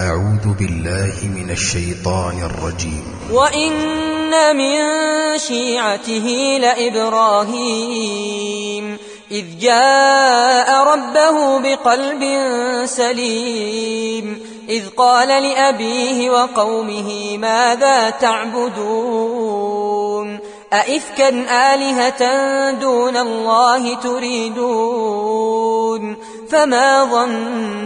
أعوذ بالله من الشيطان الرجيم. وإن من شيعته لإبراهيم إذ جاء ربه بقلب سليم إذ قال لأبيه وقومه ماذا تعبدون؟ أئفكا آلهة دون الله تريدون؟ فما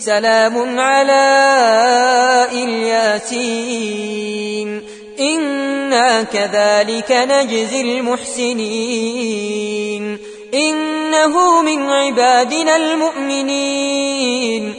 سلام على الياسين. إنا كذلك نجزي المحسنين. إنه من عبادنا المؤمنين.